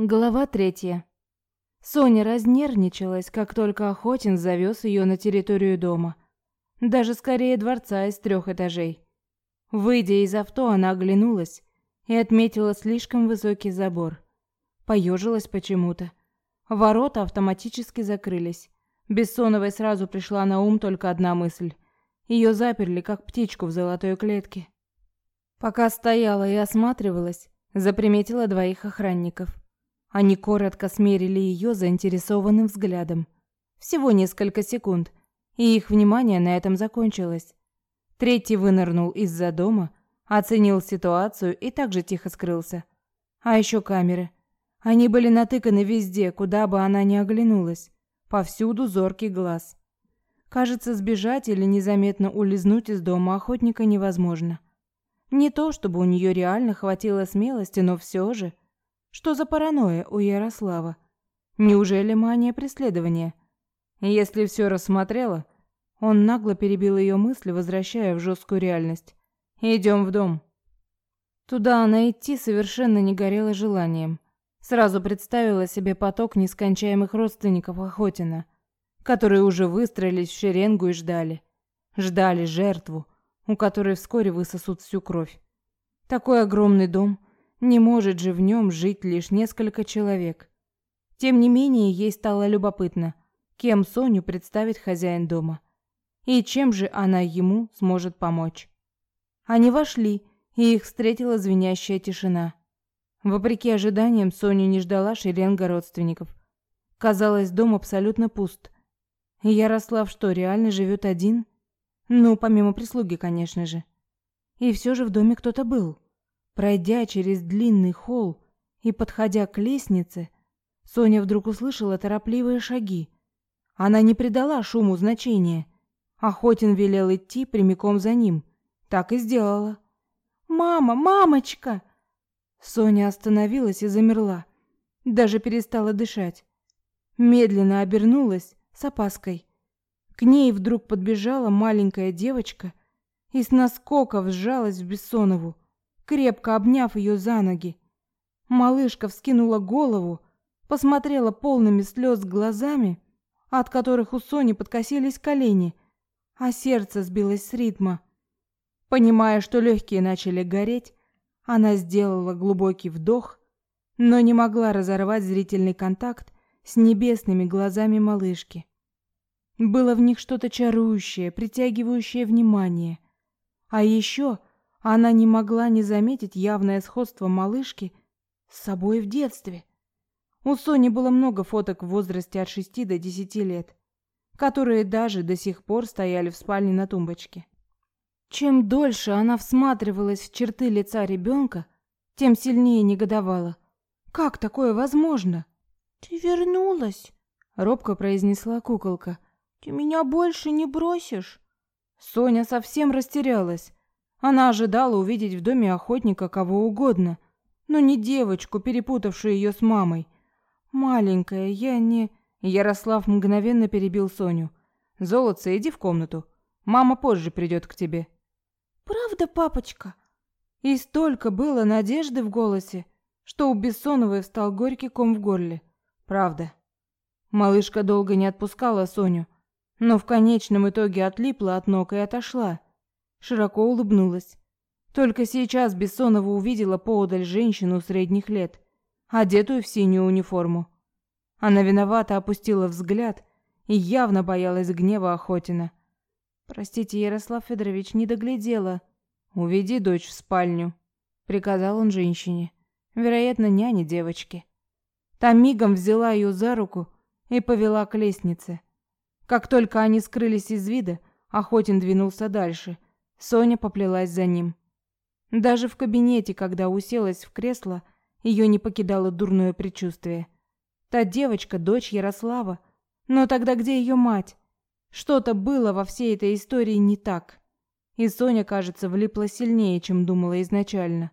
Глава третья. Соня разнервничалась, как только Охотин завез ее на территорию дома. Даже скорее дворца из трех этажей. Выйдя из авто, она оглянулась и отметила слишком высокий забор. Поежилась почему-то. Ворота автоматически закрылись. Бессоновой сразу пришла на ум только одна мысль. Ее заперли, как птичку в золотой клетке. Пока стояла и осматривалась, заприметила двоих охранников. Они коротко смерили ее заинтересованным взглядом. Всего несколько секунд, и их внимание на этом закончилось. Третий вынырнул из-за дома, оценил ситуацию и также тихо скрылся. А еще камеры. Они были натыканы везде, куда бы она ни оглянулась. Повсюду зоркий глаз. Кажется, сбежать или незаметно улизнуть из дома охотника невозможно. Не то, чтобы у нее реально хватило смелости, но все же – что за паранойя у Ярослава? Неужели мания преследования? Если все рассмотрела, он нагло перебил ее мысли, возвращая в жесткую реальность. Идем в дом. Туда она идти совершенно не горела желанием. Сразу представила себе поток нескончаемых родственников Охотина, которые уже выстроились в шеренгу и ждали. Ждали жертву, у которой вскоре высосут всю кровь. Такой огромный дом, не может же в нем жить лишь несколько человек. Тем не менее, ей стало любопытно, кем Соню представит хозяин дома. И чем же она ему сможет помочь. Они вошли, и их встретила звенящая тишина. Вопреки ожиданиям, Соню не ждала шеренга родственников. Казалось, дом абсолютно пуст. Ярослав что, реально живет один? Ну, помимо прислуги, конечно же. И все же в доме кто-то был. Пройдя через длинный холл и подходя к лестнице, Соня вдруг услышала торопливые шаги. Она не придала шуму значения. Охотин велел идти прямиком за ним. Так и сделала. «Мама! Мамочка!» Соня остановилась и замерла. Даже перестала дышать. Медленно обернулась с опаской. К ней вдруг подбежала маленькая девочка и с наскоков сжалась в Бессонову крепко обняв ее за ноги. Малышка вскинула голову, посмотрела полными слез глазами, от которых у Сони подкосились колени, а сердце сбилось с ритма. Понимая, что легкие начали гореть, она сделала глубокий вдох, но не могла разорвать зрительный контакт с небесными глазами малышки. Было в них что-то чарующее, притягивающее внимание. А еще она не могла не заметить явное сходство малышки с собой в детстве. У Сони было много фоток в возрасте от шести до десяти лет, которые даже до сих пор стояли в спальне на тумбочке. Чем дольше она всматривалась в черты лица ребенка, тем сильнее негодовала. Как такое возможно? Ты вернулась, робко произнесла куколка. Ты меня больше не бросишь? Соня совсем растерялась. Она ожидала увидеть в доме охотника кого угодно, но не девочку, перепутавшую ее с мамой. Маленькая, я не Ярослав мгновенно перебил Соню. Золотце, иди в комнату. Мама позже придет к тебе. Правда, папочка? И столько было надежды в голосе, что у Бессоновой встал горький ком в горле. Правда. Малышка долго не отпускала Соню, но в конечном итоге отлипла от ног и отошла широко улыбнулась. Только сейчас Бессонова увидела поодаль женщину средних лет, одетую в синюю униформу. Она виновато опустила взгляд и явно боялась гнева Охотина. Простите, Ярослав Федорович, не доглядела. Уведи дочь в спальню, приказал он женщине, вероятно, няне девочки. Та мигом взяла ее за руку и повела к лестнице. Как только они скрылись из вида, Охотин двинулся дальше Соня поплелась за ним. Даже в кабинете, когда уселась в кресло, ее не покидало дурное предчувствие. Та девочка дочь Ярослава, но тогда где ее мать? Что-то было во всей этой истории не так. И Соня, кажется, влипла сильнее, чем думала изначально.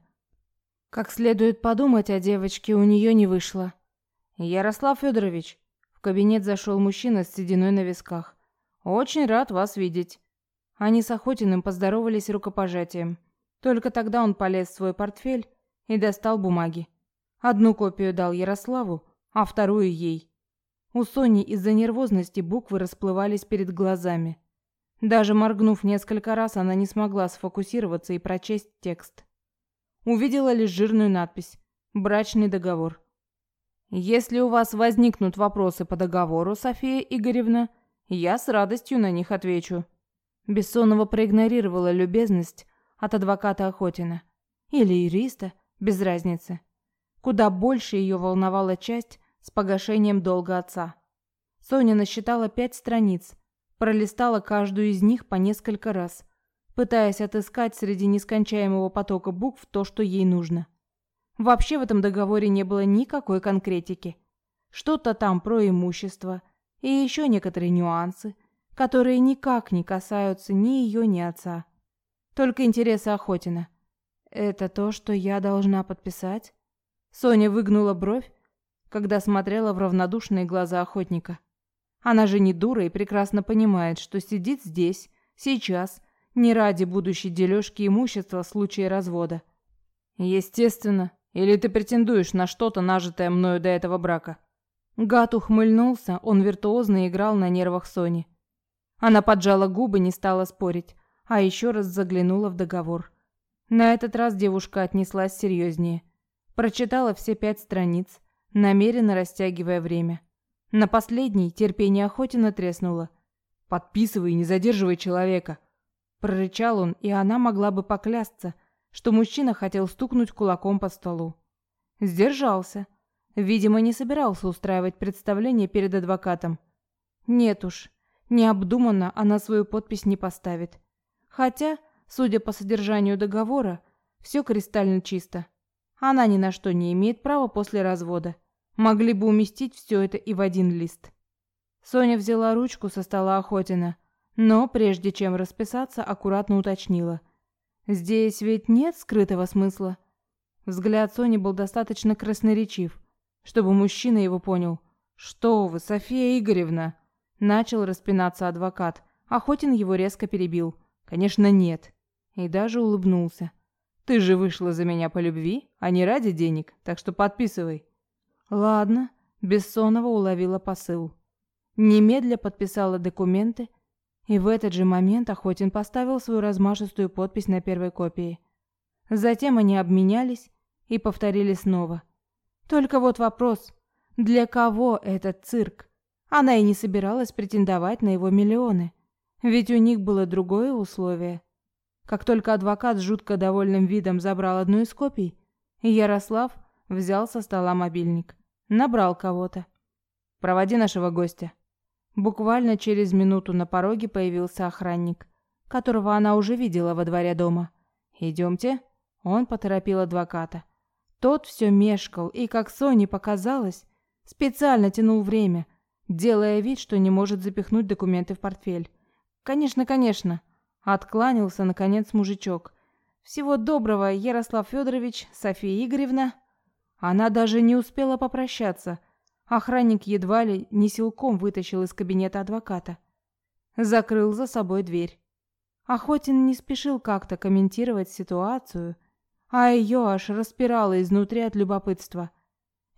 Как следует подумать о девочке, у нее не вышло. Ярослав Федорович, в кабинет зашел мужчина с сединой на висках. Очень рад вас видеть. Они с Охотиным поздоровались рукопожатием. Только тогда он полез в свой портфель и достал бумаги. Одну копию дал Ярославу, а вторую ей. У Сони из-за нервозности буквы расплывались перед глазами. Даже моргнув несколько раз, она не смогла сфокусироваться и прочесть текст. Увидела лишь жирную надпись «Брачный договор». «Если у вас возникнут вопросы по договору, София Игоревна, я с радостью на них отвечу». Бессонова проигнорировала любезность от адвоката Охотина. Или юриста, без разницы. Куда больше ее волновала часть, с погашением долга отца. Соня насчитала пять страниц, пролистала каждую из них по несколько раз, пытаясь отыскать среди нескончаемого потока букв то, что ей нужно. Вообще в этом договоре не было никакой конкретики. Что-то там про имущество и еще некоторые нюансы, которые никак не касаются ни ее, ни отца. Только интересы Охотина. Это то, что я должна подписать? Соня выгнула бровь, когда смотрела в равнодушные глаза охотника. Она же не дура и прекрасно понимает, что сидит здесь, сейчас, не ради будущей дележки имущества в случае развода. Естественно. Или ты претендуешь на что-то, нажитое мною до этого брака? Гад ухмыльнулся, он виртуозно играл на нервах Сони. Она поджала губы, не стала спорить, а еще раз заглянула в договор. На этот раз девушка отнеслась серьезнее. Прочитала все пять страниц, намеренно растягивая время. На последней терпение Охотина треснуло. «Подписывай, не задерживай человека!» Прорычал он, и она могла бы поклясться, что мужчина хотел стукнуть кулаком по столу. Сдержался. Видимо, не собирался устраивать представление перед адвокатом. Нет уж, необдуманно она свою подпись не поставит. Хотя, судя по содержанию договора, все кристально чисто. Она ни на что не имеет права после развода. Могли бы уместить все это и в один лист. Соня взяла ручку со стола Охотина, но прежде чем расписаться, аккуратно уточнила: "Здесь ведь нет скрытого смысла". Взгляд Сони был достаточно красноречив, чтобы мужчина его понял. "Что вы, София Игоревна?" Начал распинаться адвокат. Охотин его резко перебил. "Конечно, нет". И даже улыбнулся. "Ты же вышла за меня по любви, а не ради денег, так что подписывай". Ладно, Бессонова уловила посыл. Немедля подписала документы, и в этот же момент Охотин поставил свою размашистую подпись на первой копии. Затем они обменялись и повторили снова. Только вот вопрос, для кого этот цирк? Она и не собиралась претендовать на его миллионы, ведь у них было другое условие. Как только адвокат с жутко довольным видом забрал одну из копий, Ярослав взял со стола мобильник. Набрал кого-то. «Проводи нашего гостя». Буквально через минуту на пороге появился охранник, которого она уже видела во дворе дома. «Идемте». Он поторопил адвоката. Тот все мешкал и, как Соне показалось, специально тянул время, делая вид, что не может запихнуть документы в портфель. «Конечно, конечно», — откланялся, наконец, мужичок. «Всего доброго, Ярослав Федорович, София Игоревна». Она даже не успела попрощаться. Охранник едва ли не силком вытащил из кабинета адвоката. Закрыл за собой дверь. Охотин не спешил как-то комментировать ситуацию, а ее аж распирало изнутри от любопытства.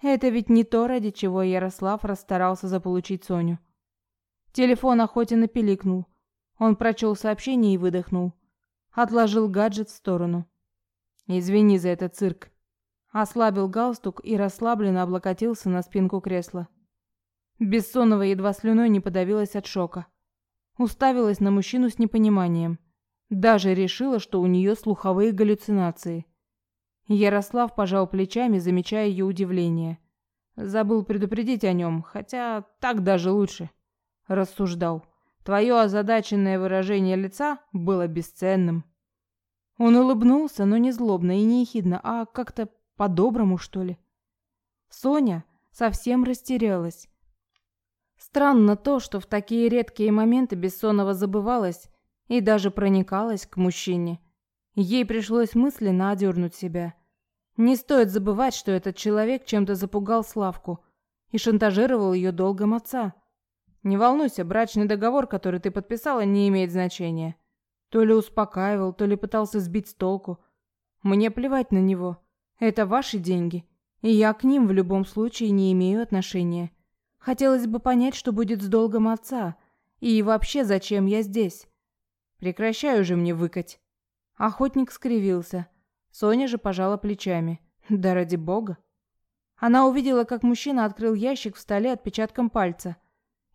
Это ведь не то, ради чего Ярослав расстарался заполучить Соню. Телефон Охотина пиликнул. Он прочел сообщение и выдохнул. Отложил гаджет в сторону. «Извини за этот цирк», Ослабил галстук и расслабленно облокотился на спинку кресла. Бессонова едва слюной не подавилась от шока. Уставилась на мужчину с непониманием. Даже решила, что у нее слуховые галлюцинации. Ярослав пожал плечами, замечая ее удивление. Забыл предупредить о нем, хотя так даже лучше. Рассуждал. Твое озадаченное выражение лица было бесценным. Он улыбнулся, но не злобно и не ехидно, а как-то по-доброму, что ли? Соня совсем растерялась. Странно то, что в такие редкие моменты Бессонова забывалась и даже проникалась к мужчине. Ей пришлось мысленно одернуть себя. Не стоит забывать, что этот человек чем-то запугал Славку и шантажировал ее долгом отца. Не волнуйся, брачный договор, который ты подписала, не имеет значения. То ли успокаивал, то ли пытался сбить с толку. Мне плевать на него. Это ваши деньги, И я к ним в любом случае не имею отношения. Хотелось бы понять, что будет с долгом отца. И вообще, зачем я здесь? Прекращай уже мне выкать. Охотник скривился. Соня же пожала плечами. Да ради бога. Она увидела, как мужчина открыл ящик в столе отпечатком пальца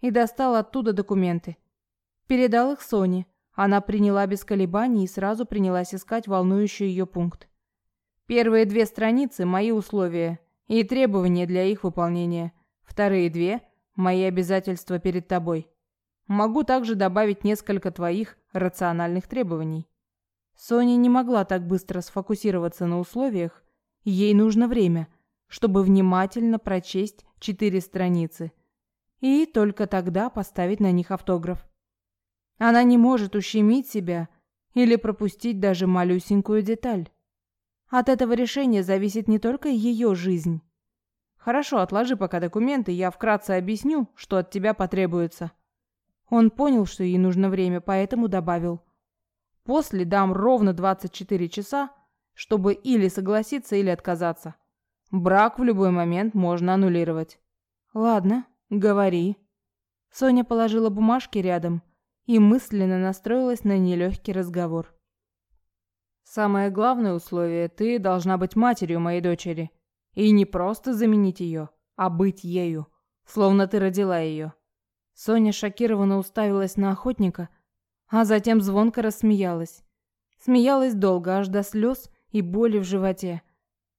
и достал оттуда документы. Передал их Соне. Она приняла без колебаний и сразу принялась искать волнующий ее пункт. Первые две страницы – мои условия и требования для их выполнения. Вторые две – мои обязательства перед тобой. Могу также добавить несколько твоих рациональных требований. Соня не могла так быстро сфокусироваться на условиях. Ей нужно время, чтобы внимательно прочесть четыре страницы. И только тогда поставить на них автограф. Она не может ущемить себя или пропустить даже малюсенькую деталь. От этого решения зависит не только ее жизнь. Хорошо, отложи пока документы, я вкратце объясню, что от тебя потребуется. Он понял, что ей нужно время, поэтому добавил. После дам ровно 24 часа, чтобы или согласиться, или отказаться. Брак в любой момент можно аннулировать. Ладно, говори. Соня положила бумажки рядом и мысленно настроилась на нелегкий разговор. Самое главное условие – ты должна быть матерью моей дочери. И не просто заменить ее, а быть ею, словно ты родила ее. Соня шокированно уставилась на охотника, а затем звонко рассмеялась. Смеялась долго, аж до слез и боли в животе.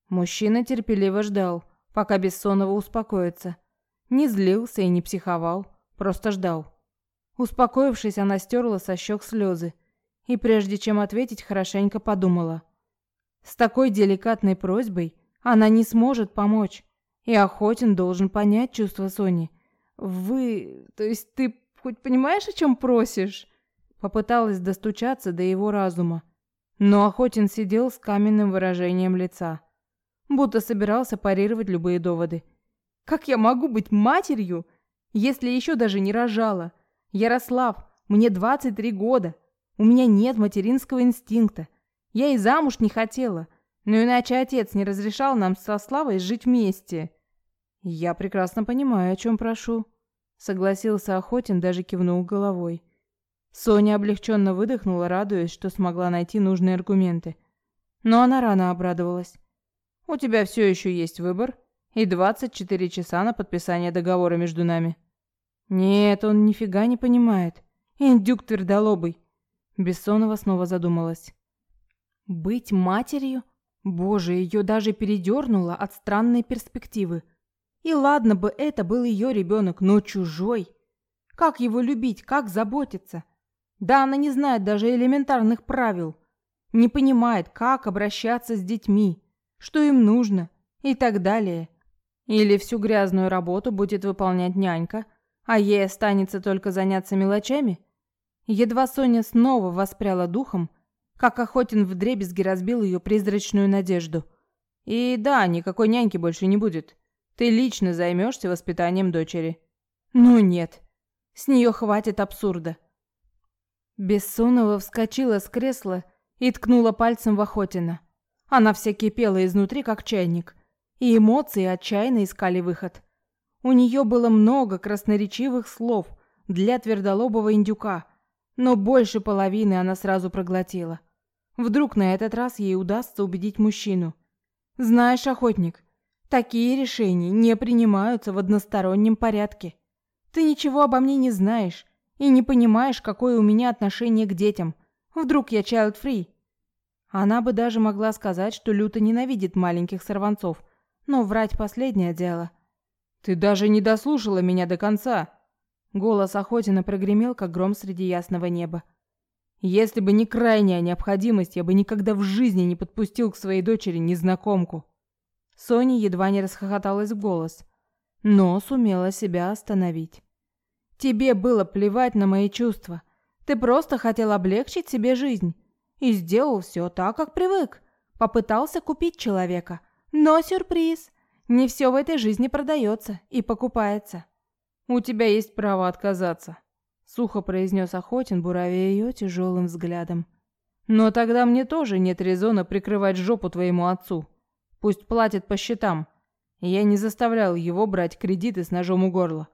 Мужчина терпеливо ждал, пока Бессонова успокоится. Не злился и не психовал, просто ждал. Успокоившись, она стерла со щек слезы и, прежде чем ответить, хорошенько подумала. С такой деликатной просьбой она не сможет помочь, и Охотин должен понять чувства Сони. «Вы... то есть ты хоть понимаешь, о чем просишь?» Попыталась достучаться до его разума. Но Охотин сидел с каменным выражением лица, будто собирался парировать любые доводы. «Как я могу быть матерью, если еще даже не рожала? Ярослав, мне 23 года, у меня нет материнского инстинкта. Я и замуж не хотела, но иначе отец не разрешал нам со Славой жить вместе. Я прекрасно понимаю, о чем прошу, согласился Охотин, даже кивнул головой. Соня облегченно выдохнула, радуясь, что смогла найти нужные аргументы. Но она рано обрадовалась. У тебя все еще есть выбор и 24 часа на подписание договора между нами. Нет, он нифига не понимает. Индюк твердолобый. Бессонова снова задумалась. Быть матерью? Боже, ее даже передернуло от странной перспективы. И ладно бы это был ее ребенок, но чужой. Как его любить, как заботиться? Да она не знает даже элементарных правил. Не понимает, как обращаться с детьми, что им нужно и так далее. Или всю грязную работу будет выполнять нянька, а ей останется только заняться мелочами – Едва Соня снова воспряла духом, как Охотин вдребезги разбил ее призрачную надежду. «И да, никакой няньки больше не будет. Ты лично займешься воспитанием дочери». «Ну нет, с нее хватит абсурда». Бессонова вскочила с кресла и ткнула пальцем в Охотина. Она вся кипела изнутри, как чайник, и эмоции отчаянно искали выход. У нее было много красноречивых слов для твердолобого индюка – но больше половины она сразу проглотила. Вдруг на этот раз ей удастся убедить мужчину. Знаешь, охотник, такие решения не принимаются в одностороннем порядке. Ты ничего обо мне не знаешь и не понимаешь, какое у меня отношение к детям. Вдруг я child-free? Она бы даже могла сказать, что люто ненавидит маленьких сорванцов, но врать последнее дело. Ты даже не дослушала меня до конца, Голос Охотина прогремел, как гром среди ясного неба. Если бы не крайняя необходимость, я бы никогда в жизни не подпустил к своей дочери незнакомку. Соня едва не расхохоталась в голос, но сумела себя остановить. Тебе было плевать на мои чувства. Ты просто хотел облегчить себе жизнь и сделал все так, как привык. Попытался купить человека. Но сюрприз, не все в этой жизни продается и покупается. «У тебя есть право отказаться», — сухо произнес Охотин, буравя ее тяжелым взглядом. «Но тогда мне тоже нет резона прикрывать жопу твоему отцу. Пусть платит по счетам. Я не заставлял его брать кредиты с ножом у горла.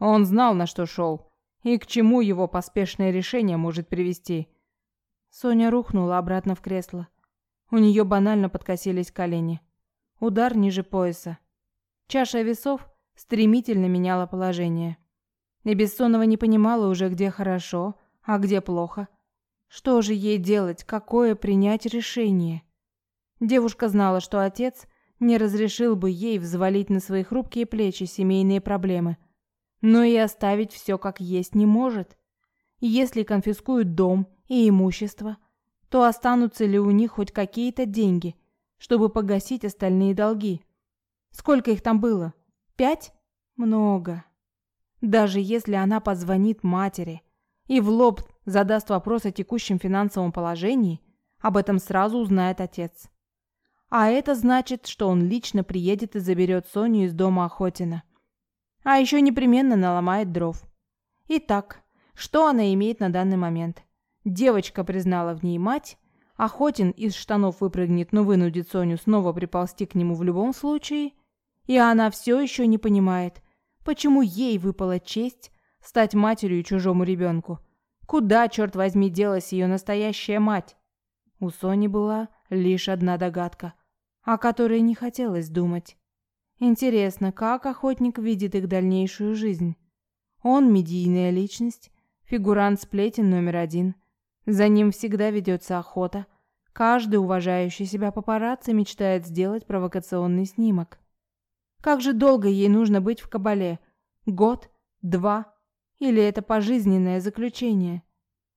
Он знал, на что шел, и к чему его поспешное решение может привести. Соня рухнула обратно в кресло. У нее банально подкосились колени. Удар ниже пояса. Чаша весов стремительно меняла положение. И Бессонова не понимала уже, где хорошо, а где плохо. Что же ей делать, какое принять решение? Девушка знала, что отец не разрешил бы ей взвалить на свои хрупкие плечи семейные проблемы. Но и оставить все как есть не может. Если конфискуют дом и имущество, то останутся ли у них хоть какие-то деньги, чтобы погасить остальные долги? Сколько их там было? Пять? Много. Даже если она позвонит матери и в лоб задаст вопрос о текущем финансовом положении, об этом сразу узнает отец. А это значит, что он лично приедет и заберет Соню из дома Охотина. А еще непременно наломает дров. Итак, что она имеет на данный момент? Девочка признала в ней мать, Охотин из штанов выпрыгнет, но вынудит Соню снова приползти к нему в любом случае, и она все еще не понимает, почему ей выпала честь стать матерью чужому ребенку. Куда, черт возьми, делась ее настоящая мать? У Сони была лишь одна догадка о которой не хотелось думать. Интересно, как охотник видит их дальнейшую жизнь? Он медийная личность, фигурант сплетен номер один. За ним всегда ведется охота. Каждый уважающий себя папарацци мечтает сделать провокационный снимок. Как же долго ей нужно быть в кабале? Год? Два? Или это пожизненное заключение?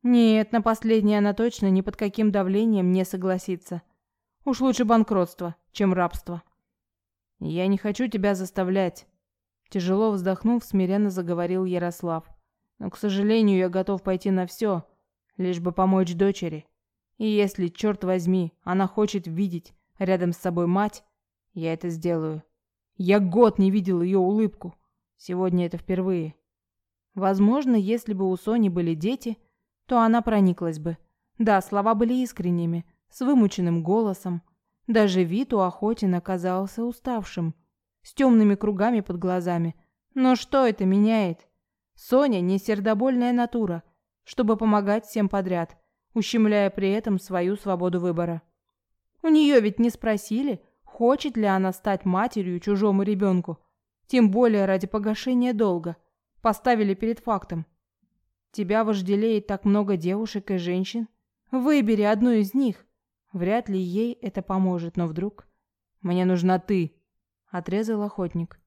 Нет, на последнее она точно ни под каким давлением не согласится. Уж лучше банкротство, чем рабство. Я не хочу тебя заставлять. Тяжело вздохнув, смиренно заговорил Ярослав. Но, к сожалению, я готов пойти на все, лишь бы помочь дочери. И если, черт возьми, она хочет видеть рядом с собой мать, я это сделаю. Я год не видел ее улыбку. Сегодня это впервые. Возможно, если бы у Сони были дети, то она прониклась бы. Да, слова были искренними, с вымученным голосом. Даже вид у Охотина казался уставшим, с темными кругами под глазами. Но что это меняет? Соня не сердобольная натура, чтобы помогать всем подряд, ущемляя при этом свою свободу выбора. У нее ведь не спросили, хочет ли она стать матерью чужому ребенку, тем более ради погашения долга. Поставили перед фактом. Тебя вожделеет так много девушек и женщин. Выбери одну из них. Вряд ли ей это поможет, но вдруг... «Мне нужна ты», — отрезал охотник.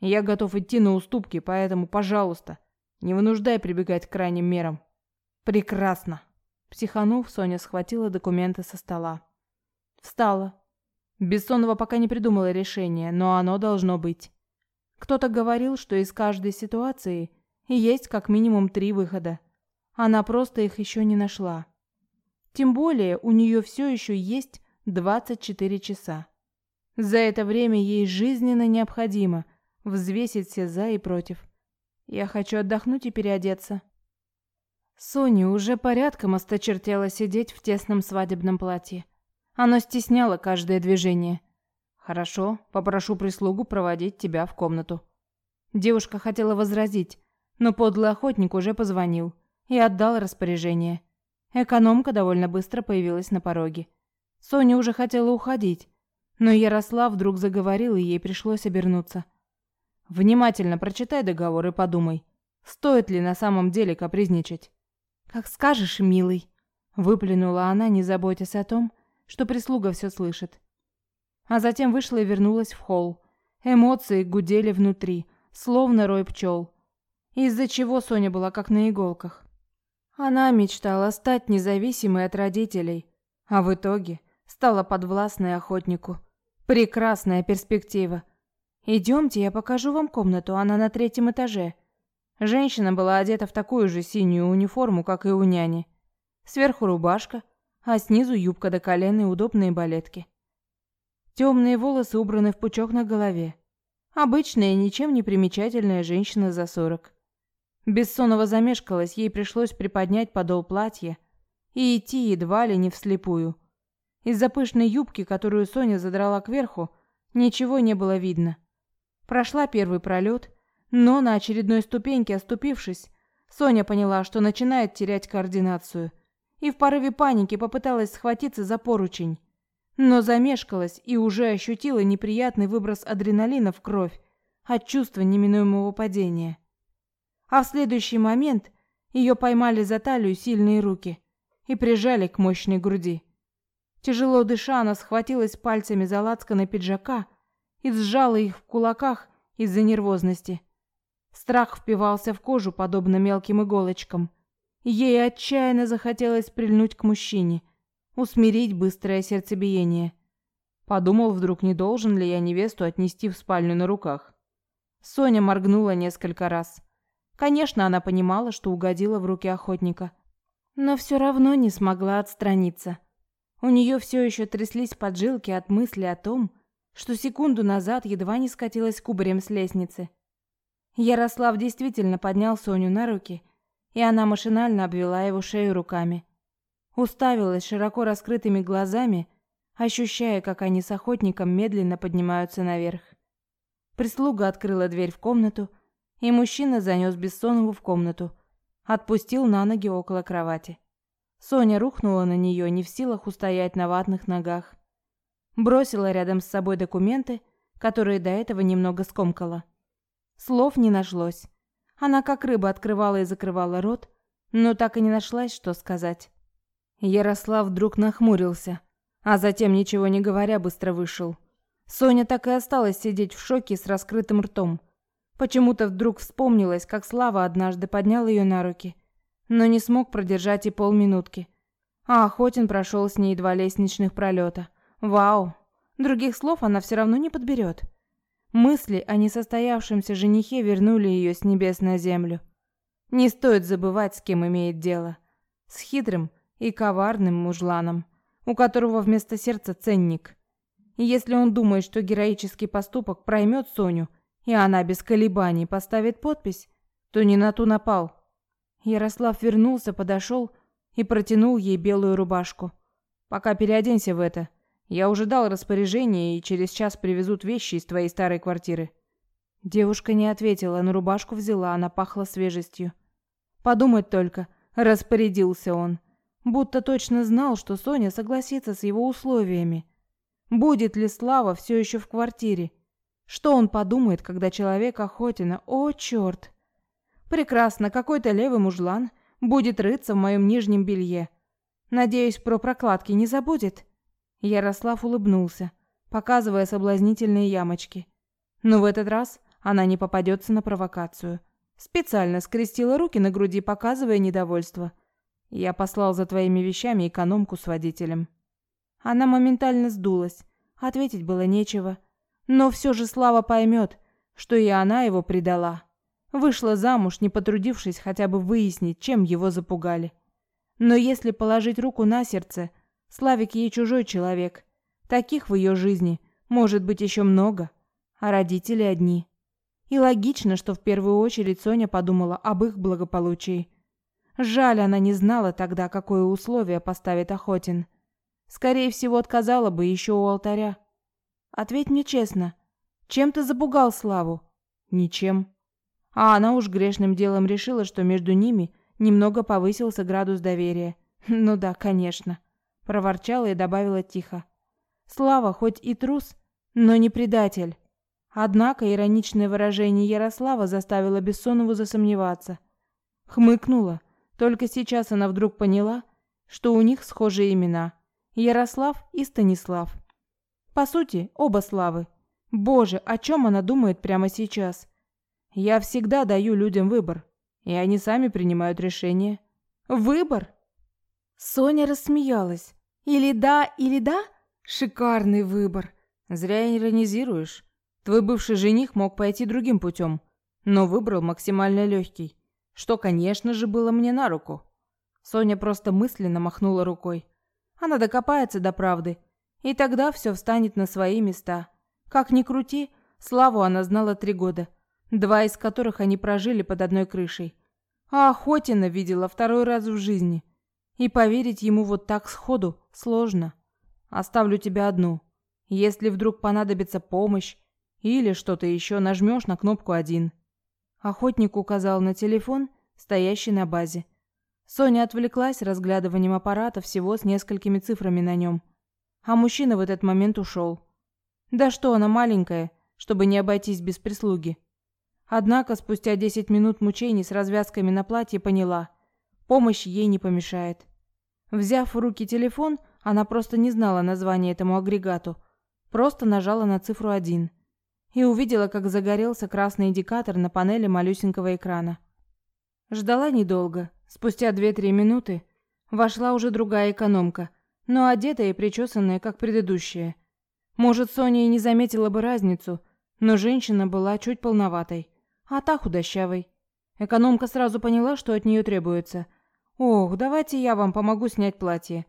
«Я готов идти на уступки, поэтому, пожалуйста, не вынуждай прибегать к крайним мерам». «Прекрасно!» Психанув, Соня схватила документы со стола. Встала. Бессонова пока не придумала решения, но оно должно быть. Кто-то говорил, что из каждой ситуации есть как минимум три выхода. Она просто их еще не нашла. Тем более у нее все еще есть 24 часа. За это время ей жизненно необходимо взвесить все за и против. Я хочу отдохнуть и переодеться. Соня уже порядком осточертела сидеть в тесном свадебном платье. Оно стесняло каждое движение. Хорошо, попрошу прислугу проводить тебя в комнату. Девушка хотела возразить, но подлый охотник уже позвонил и отдал распоряжение. Экономка довольно быстро появилась на пороге. Соня уже хотела уходить, но Ярослав вдруг заговорил, и ей пришлось обернуться. Внимательно прочитай договор и подумай, стоит ли на самом деле капризничать. Как скажешь, милый, выплюнула она, не заботясь о том, что прислуга все слышит. А затем вышла и вернулась в холл. Эмоции гудели внутри, словно рой пчел, из-за чего Соня была как на иголках. Она мечтала стать независимой от родителей, а в итоге стала подвластной охотнику. Прекрасная перспектива. Идемте, я покажу вам комнату, она на третьем этаже. Женщина была одета в такую же синюю униформу, как и у няни. Сверху рубашка, а снизу юбка до колена и удобные балетки. Темные волосы убраны в пучок на голове. Обычная, ничем не примечательная женщина за сорок. Бессонова замешкалась, ей пришлось приподнять подол платья и идти едва ли не вслепую. Из-за пышной юбки, которую Соня задрала кверху, ничего не было видно. Прошла первый пролет, но на очередной ступеньке оступившись, Соня поняла, что начинает терять координацию, и в порыве паники попыталась схватиться за поручень, но замешкалась и уже ощутила неприятный выброс адреналина в кровь от чувства неминуемого падения. А в следующий момент ее поймали за талию сильные руки и прижали к мощной груди. Тяжело дыша, она схватилась пальцами за лацканы пиджака и сжала их в кулаках из-за нервозности. Страх впивался в кожу, подобно мелким иголочкам. Ей отчаянно захотелось прильнуть к мужчине, усмирить быстрое сердцебиение. Подумал вдруг, не должен ли я невесту отнести в спальню на руках. Соня моргнула несколько раз. Конечно, она понимала, что угодила в руки охотника, но все равно не смогла отстраниться. У нее все еще тряслись поджилки от мысли о том, что секунду назад едва не скатилась кубарем с лестницы. Ярослав действительно поднял Соню на руки, и она машинально обвела его шею руками. Уставилась широко раскрытыми глазами, ощущая, как они с охотником медленно поднимаются наверх. Прислуга открыла дверь в комнату, и мужчина занес Бессонову в комнату, отпустил на ноги около кровати. Соня рухнула на нее, не в силах устоять на ватных ногах. Бросила рядом с собой документы, которые до этого немного скомкала. Слов не нашлось. Она как рыба открывала и закрывала рот, но так и не нашлась, что сказать. Ярослав вдруг нахмурился, а затем, ничего не говоря, быстро вышел. Соня так и осталась сидеть в шоке с раскрытым ртом. Почему-то вдруг вспомнилось, как Слава однажды поднял ее на руки, но не смог продержать и полминутки. А Охотин прошел с ней два лестничных пролета. Вау! Других слов она все равно не подберет. Мысли о несостоявшемся женихе вернули ее с небес на землю. Не стоит забывать, с кем имеет дело. С хитрым и коварным мужланом, у которого вместо сердца ценник. И если он думает, что героический поступок проймет Соню, и она без колебаний поставит подпись, то не на ту напал. Ярослав вернулся, подошел и протянул ей белую рубашку. «Пока переоденься в это. Я уже дал распоряжение, и через час привезут вещи из твоей старой квартиры». Девушка не ответила, но рубашку взяла, она пахла свежестью. Подумать только, распорядился он. Будто точно знал, что Соня согласится с его условиями. Будет ли Слава все еще в квартире? Что он подумает, когда человек Охотина? О, черт! Прекрасно, какой-то левый мужлан будет рыться в моем нижнем белье. Надеюсь, про прокладки не забудет. Ярослав улыбнулся, показывая соблазнительные ямочки. Но в этот раз она не попадется на провокацию. Специально скрестила руки на груди, показывая недовольство. Я послал за твоими вещами экономку с водителем. Она моментально сдулась. Ответить было нечего. Но все же Слава поймет, что и она его предала. Вышла замуж, не потрудившись хотя бы выяснить, чем его запугали. Но если положить руку на сердце, Славик ей чужой человек. Таких в ее жизни может быть еще много, а родители одни. И логично, что в первую очередь Соня подумала об их благополучии. Жаль, она не знала тогда, какое условие поставит Охотин. Скорее всего, отказала бы еще у алтаря. Ответь мне честно, чем ты запугал Славу? Ничем. А она уж грешным делом решила, что между ними немного повысился градус доверия. Ну да, конечно проворчала и добавила тихо. Слава хоть и трус, но не предатель. Однако ироничное выражение Ярослава заставило Бессонову засомневаться. Хмыкнула. Только сейчас она вдруг поняла, что у них схожие имена. Ярослав и Станислав. По сути, оба Славы. Боже, о чем она думает прямо сейчас? Я всегда даю людям выбор, и они сами принимают решение. Выбор? Соня рассмеялась. Или да, или да? Шикарный выбор. Зря иронизируешь. Твой бывший жених мог пойти другим путем, но выбрал максимально легкий, что, конечно же, было мне на руку. Соня просто мысленно махнула рукой. Она докопается до правды, и тогда все встанет на свои места. Как ни крути, Славу она знала три года, два из которых они прожили под одной крышей. А Охотина видела второй раз в жизни – и поверить ему вот так сходу сложно. Оставлю тебя одну. Если вдруг понадобится помощь Или что-то еще нажмешь на кнопку один. Охотник указал на телефон, стоящий на базе. Соня отвлеклась разглядыванием аппарата всего с несколькими цифрами на нем. А мужчина в этот момент ушел. Да что она маленькая, чтобы не обойтись без прислуги. Однако спустя 10 минут мучений с развязками на платье поняла, помощь ей не помешает. Взяв в руки телефон, она просто не знала названия этому агрегату, просто нажала на цифру 1 и увидела, как загорелся красный индикатор на панели малюсенького экрана. Ждала недолго. Спустя 2-3 минуты вошла уже другая экономка, но одетая и причесанная, как предыдущая. Может, Соня и не заметила бы разницу, но женщина была чуть полноватой, а та худощавой. Экономка сразу поняла, что от нее требуется. «Ох, давайте я вам помогу снять платье».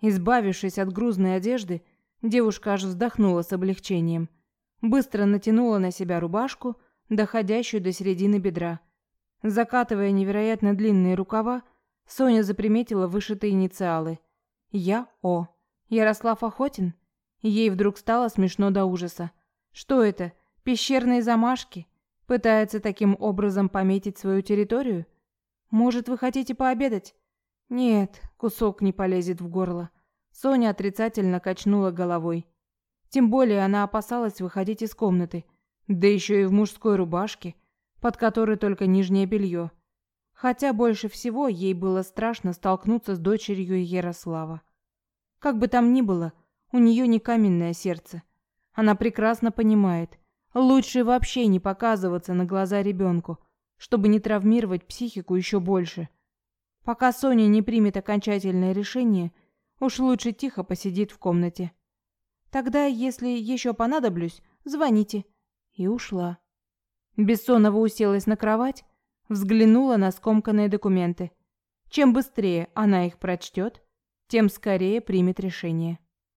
Избавившись от грузной одежды, девушка аж вздохнула с облегчением. Быстро натянула на себя рубашку, доходящую до середины бедра. Закатывая невероятно длинные рукава, Соня заприметила вышитые инициалы. Я О. Ярослав Охотин? Ей вдруг стало смешно до ужаса. Что это? Пещерные замашки? Пытается таким образом пометить свою территорию? Может, вы хотите пообедать? Нет, кусок не полезет в горло. Соня отрицательно качнула головой. Тем более она опасалась выходить из комнаты, да еще и в мужской рубашке – под которой только нижнее белье. Хотя больше всего ей было страшно столкнуться с дочерью Ярослава. Как бы там ни было, у нее не каменное сердце. Она прекрасно понимает, лучше вообще не показываться на глаза ребенку, чтобы не травмировать психику еще больше. Пока Соня не примет окончательное решение, уж лучше тихо посидит в комнате. Тогда, если еще понадоблюсь, звоните. И ушла. Бессонова уселась на кровать, взглянула на скомканные документы. Чем быстрее она их прочтет, тем скорее примет решение.